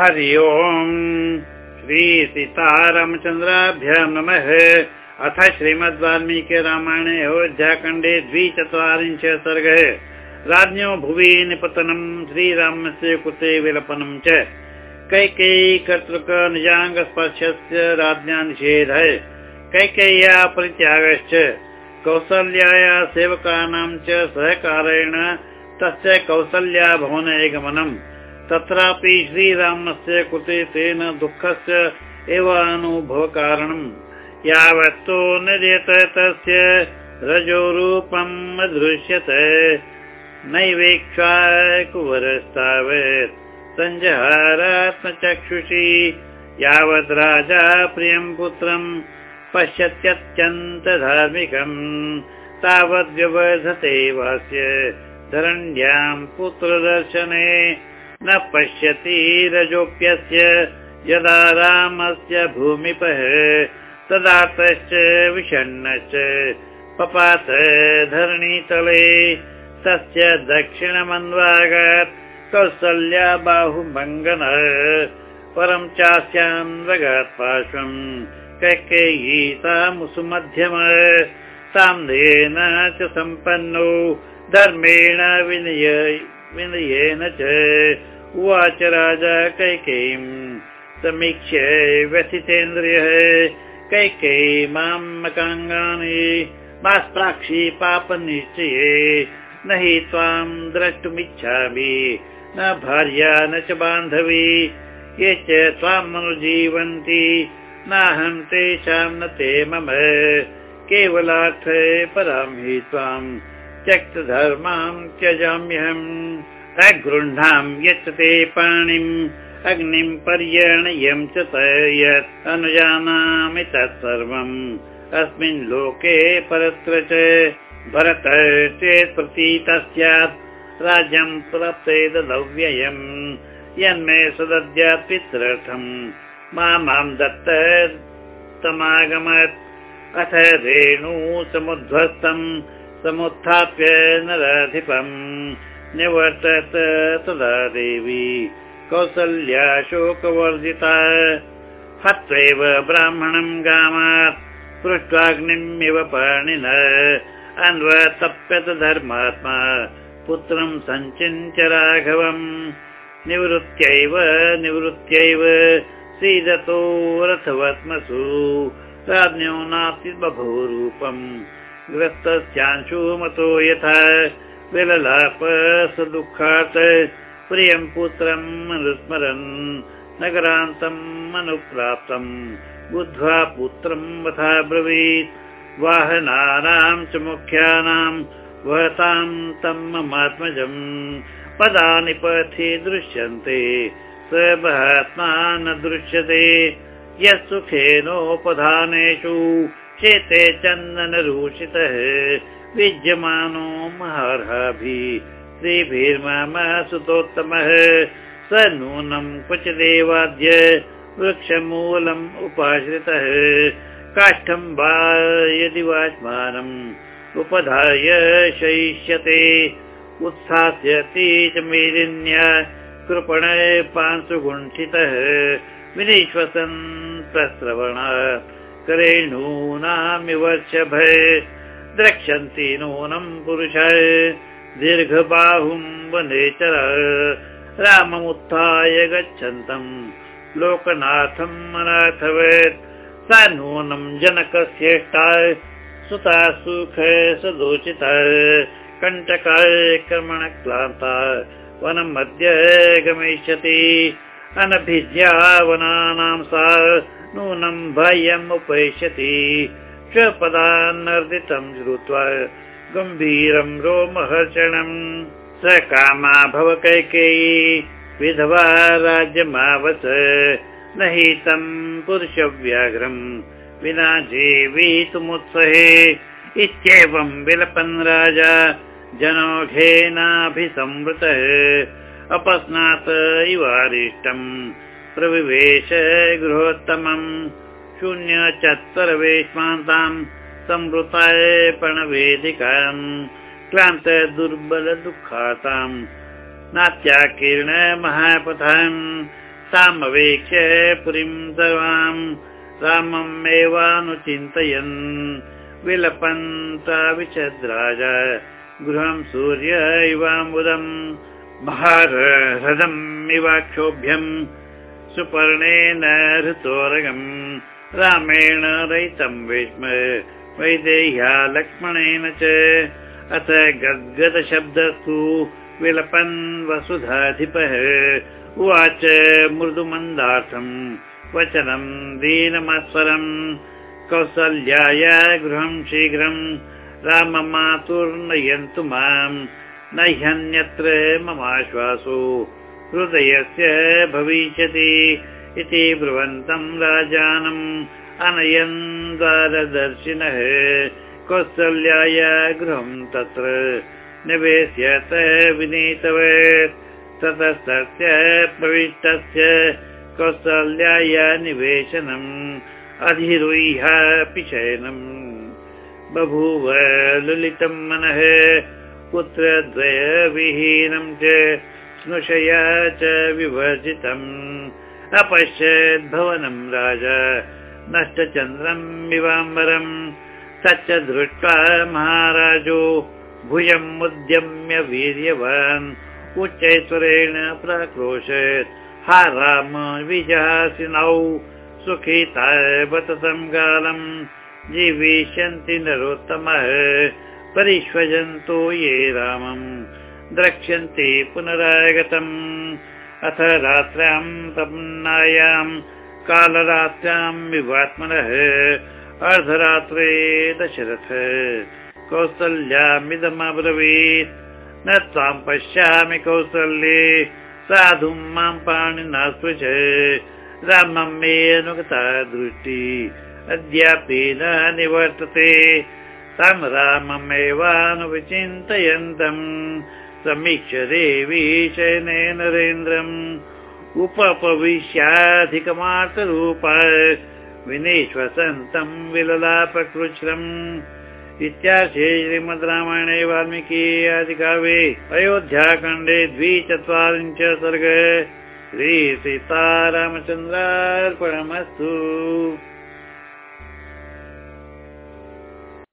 हरि ओम्। श्रीसीतारामचन्द्राभ्यां नमः। अथ श्रीमद् वाल्मीकि रामायणे अयोध्याखण्डे द्विचत्वारिंश सर्गः। राज्ञो भुवि निपतनं श्रीरामस्य कृते विलपनं च। कैकेयी कर्तृक निजाङ्गस्पर्शस्य राज्ञा निषेधः कैकेय्या परित्यागश्च। कौसल्याया सेवकानां च सहकारेण तस्य कौसल्या भवने गमनम् तत्रापि श्रीरामस्य कृते तेन दुःखस्य एव अनुभवकारणम्। यावत्तु निर्यत तस्य रजोरूपम् अदृश्यत। नैवेक्षा कुवरस्तावत्। सञ्जहारात्मचक्षुषी। यावद् राजा प्रियम् पुत्रम् पश्यत्यत्यन्त धार्मिकम् तावद्व्यवधते वास्य। धरण्याम् पुत्रदर्शने न पश्यति रजोप्यस्य यदा रामस्य भूमिपः तदातश्च विषण्णश्च पपात धरणीतले। तस्य दक्षिणमन्वागात् कौसल्या बाहुमङ्गन परं चास्यां रगात् पार्श्वम् कैकेयीतामुसुमध्यम साम्येन च सम्पन्नो धर्मेण विनय विनयेन च उवाच राजा कैकेयीम् समीक्ष्य व्यथितेन्द्रियः। कैकेयी मां मकाङ्गानि मास्प्राक्षी पापनिश्चये। न हि त्वां द्रष्टुमिच्छामि न भार्या न च बान्धवी। ये च त्वामनुजीवन्ति नाहं तेषां न ते मम। केवलार्थे परां हि त्वाम् त्यक्तधर्मां त्यजाम्यहम्। अगृह्णाम् यच्च ते पाणिम्। अग्निम् पर्यणयम् च यत् अनुजानामि तत्सर्वम्। अस्मिन् लोके परत्र च भरत चेत् प्रतीतः स्यात् राज्यम् प्राप्ते ददव्ययम् यन्मे सदद्यात् पितृर्थम्। मा दत्त तमागमत्। अथ रेणु समुध्वस्तम् समुत्थाप्य नराधिपम् निवर्तत तदा देवी कौसल्या शोकवर्जिता हत्वैव ब्राह्मणम् गामात् पृष्ट्वाग्निम् इव पाणिन। अन्वतप्यत धर्मात्मा पुत्रम् सञ्चिन्त्य राघवम्। निवृत्त्यैव निवृत्त्यैव सीदतो रथवत्मसु। राज्ञो नास्ति बभूरूपम् ग्रस्तस्यांशु मतो यथा विललाप स दुःखात् प्रियम् पुत्रम् अनुस्मरन् नगरान्तम् अनुप्राप्तम् बुद्ध्वा पुत्रम् वथा ब्रवीत्। वाहनानां च मुख्यानाम् वहतां तम् ममात्मजम् पदानि पथि दृश्यन्ते स महात्मा न दृश्यते। यः सुखेनोपधानेषु चेते चन्दनरूषितः। विद्यमानो महार्हाभिः श्रीभिर्मम सुतोत्तमः स नूनं क्वचिदेवाद्य वृक्षमूलम् उपाश्रितः। काष्ठम् वा यदि वाच्मानम् उपधाय शयिष्यते। उत्सास्यति च मेदिन्या कृपण पांशुगुण्ठितः विनिश्वसन् प्रश्रवण करेणूनामिवर्षभ द्रक्ष्यन्ति नूनम् पुरुष। दीर्घबाहुम् वनेचर राममुत्थाय गच्छन्तम् लोकनाथम् अनाथवेत्। सा नूनम् जनकस्येष्टा सुता सुख सदोचिता कण्टकाय कर्मणक्लान्ता वनम् अद्य गमिष्यति अनभिज्या वनानां सा नूनं बाह्यम् उपैष्यति। स्वपदान्नर्दितं श्रुत्वा गम्भीरं रोमहर्षणम् स कामा भव कैकेयी विधवा राज्यमावस। न हि तं पुरुषव्याघ्रम् विना जीवितुमुत्सहे। इत्येवं विलपन् राजा जनोघेनाभिसंवृतः अपस्नात् इवारिष्टम् प्रविवेश गृहोत्तमम्। शून्य चत्वरवेश्मान्ताम् संवृताय प्रणवेदिकाम् क्लान्त दुर्बल दुःखाताम् नात्याकीर्ण महापथाम्। तामवेक्ष्य पुरीं सर्वाम्। रामम् एवानुचिन्तयन्। विलपन्ताविशद्राज गृहं सूर्य इवाम्बुदम् महारहृदम् इवाक्षोभ्यम् सुपर्णेन ऋतोरगम् रामेण रयितम् विस्म वैदेह्या लक्ष्मणेन च अथ गद्गदशब्दस्तु विलपन् वसुधाधिपः उवाच मृदुमन्दार्थम् वचनम् दीनमस्वरम् कौसल्याय गृहम् शीघ्रम् राममातुर्नयन्तु माम् न ह्यन्यत्र ममाश्वासो। हृदयस्य भविष्यति इति ब्रुवन्तम् राजानम् अनयन् द्वारदर्शिनः। कौसल्याय गृहम् तत्र निवेश्यत विनीतवत्। ततस्तस्य प्रविष्टस्य कौसल्याय निवेशनम् अधिरुह्यापि शयनम् बभूव ललितम् मनः पुत्रद्वयविहीनम् च स्नुषया च विवर्जितम्। अपश्यद्भवनम् राजा नष्टचन्द्रम् इवाम्बरम् तच्च दृष्ट्वा महाराजो भुजम् उद्यम्य वीर्यवान्। उच्चैश्वरेण प्राक्रोशत्। हा राम विजहासिनौ सुखिता वततं कालम् जीविष्यन्ति नरोत्तमः परिष्वजन्तो ये रामम्। द्रक्ष्यन्ति पुनरागतम्। अथ रात्र्यां प्रपन्नायाम् कालरात्र्यां विवात्मनः। अर्धरात्रे दशरथ। कौसल्यामिदमब्रवीत्। न त्वाम् पश्यामि कौसल्ये। साधुं मां पाणिना स्पृश रामं मे अनुगता दृष्टि। अद्यापि न निवर्तते तं राममेवानुविचिन्तयन्तम् समीक्ष देवी शयने नरेन्द्रम्। उपपविश्याधिकमार्तरूप। विनिश्वसन्तम् विललापकृच्छ्रम्। इत्याशे श्रीमद् रामायणे वाल्मीकि आदिकाव्ये अयोध्याखण्डे द्विचत्वारिंश सर्ग। श्रीसीतारामचन्द्रार्पणमस्तु